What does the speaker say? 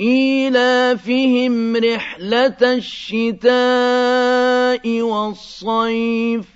إيلافهم رحلة الشتاء والصيف